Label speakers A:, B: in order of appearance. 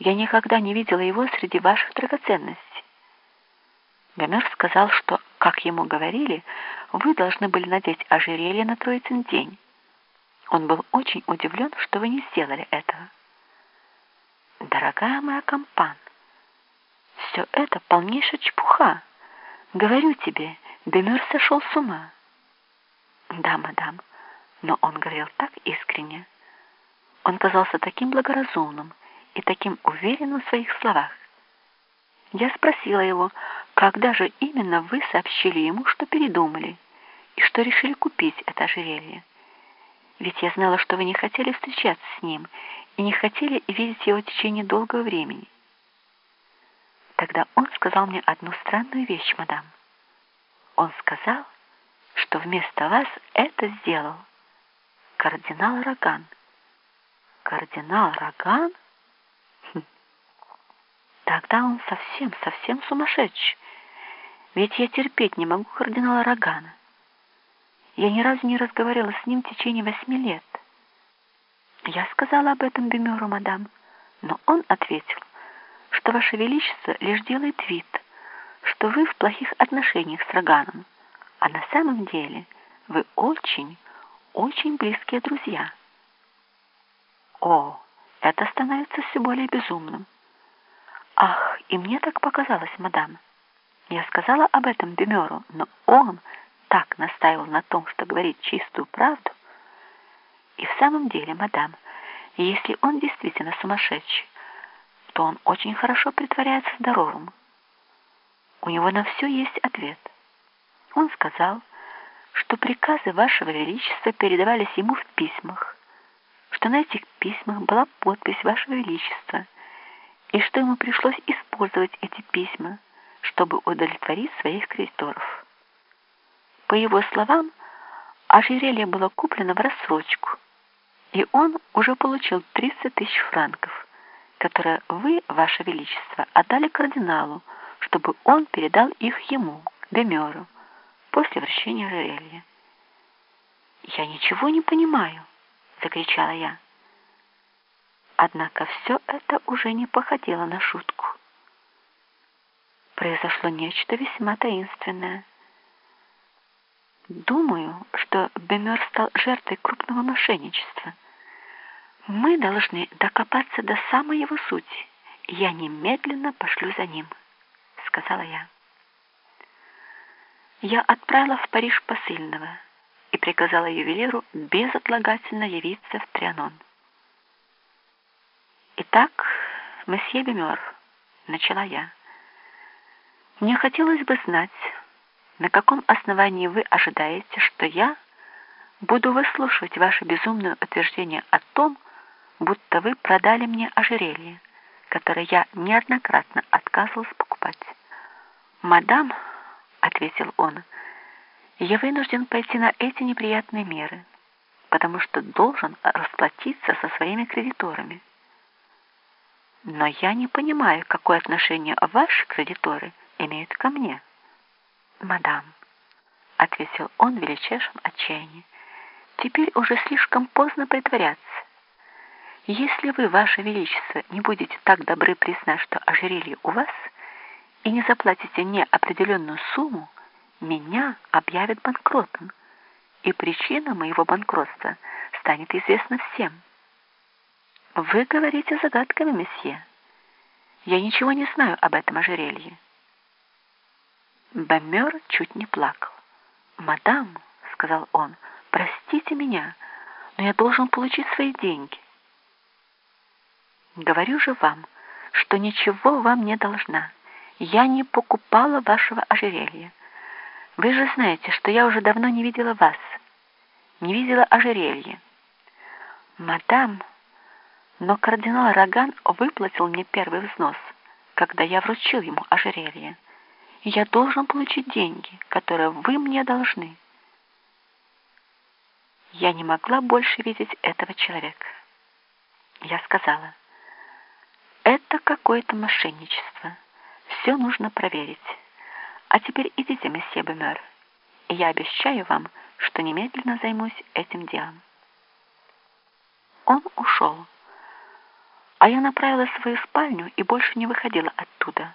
A: Я никогда не видела его среди ваших драгоценностей. Гомер сказал, что, как ему говорили, вы должны были надеть ожерелье на Троицын день. Он был очень удивлен, что вы не сделали этого. Дорогая моя компан, все это полнейшая чепуха. Говорю тебе, Бемер сошел с ума. Да, мадам, но он говорил так искренне. Он казался таким благоразумным и таким уверенным в своих словах. Я спросила его, когда же именно вы сообщили ему, что передумали и что решили купить это ожерелье. Ведь я знала, что вы не хотели встречаться с ним и не хотели видеть его в течение долгого времени. Тогда он сказал мне одну странную вещь, мадам. Он сказал, что вместо вас это сделал кардинал Роган. Кардинал Роган? Тогда он совсем, совсем сумасшедший. Ведь я терпеть не могу кардинала Рогана. Я ни разу не разговаривала с ним в течение восьми лет. Я сказала об этом Бемеру, мадам, но он ответил, что Ваше Величество лишь делает вид, что вы в плохих отношениях с Роганом, а на самом деле вы очень, очень близкие друзья. О, это становится все более безумным. Ах, и мне так показалось, мадам. Я сказала об этом Бемеру, но он так настаивал на том, что говорит чистую правду. И в самом деле, мадам, если он действительно сумасшедший, то он очень хорошо притворяется здоровым. У него на все есть ответ. Он сказал, что приказы Вашего Величества передавались ему в письмах, что на этих письмах была подпись Вашего Величества, и что ему пришлось использовать эти письма, чтобы удовлетворить своих кредиторов. По его словам, ожерелье было куплено в рассрочку, и он уже получил 30 тысяч франков, которые вы, Ваше Величество, отдали кардиналу, чтобы он передал их ему, Демеру, после вращения ожерелья. «Я ничего не понимаю!» — закричала я. Однако все это уже не походило на шутку. Произошло нечто весьма таинственное. Думаю, что Бемер стал жертвой крупного мошенничества. Мы должны докопаться до самой его сути. Я немедленно пошлю за ним, сказала я. Я отправила в Париж посыльного и приказала ювелиру безотлагательно явиться в Трианон. «Итак, месье Бемер», — начала я, — «мне хотелось бы знать, на каком основании вы ожидаете, что я буду выслушивать ваше безумное утверждение о том, будто вы продали мне ожерелье, которое я неоднократно отказывался покупать. «Мадам», — ответил он, — «я вынужден пойти на эти неприятные меры, потому что должен расплатиться со своими кредиторами. Но я не понимаю, какое отношение ваши кредиторы имеют ко мне». «Мадам», — ответил он в величайшем отчаянии, — «теперь уже слишком поздно притворяться. Если вы, Ваше Величество, не будете так добры признать, что ожерелье у вас, и не заплатите мне определенную сумму, меня объявят банкротом, и причина моего банкротства станет известна всем». «Вы говорите загадками, месье. Я ничего не знаю об этом ожерелье». Бомер чуть не плакал. «Мадам», — сказал он, — «простите меня, но я должен получить свои деньги». «Говорю же вам, что ничего вам не должна. Я не покупала вашего ожерелья. Вы же знаете, что я уже давно не видела вас, не видела ожерелья». «Мадам, но кардинал Роган выплатил мне первый взнос, когда я вручил ему ожерелье» я должен получить деньги, которые вы мне должны. Я не могла больше видеть этого человека. Я сказала, это какое-то мошенничество. Все нужно проверить. А теперь идите, месье Бемер, я обещаю вам, что немедленно займусь этим делом. Он ушел. А я направилась в свою спальню и больше не выходила оттуда.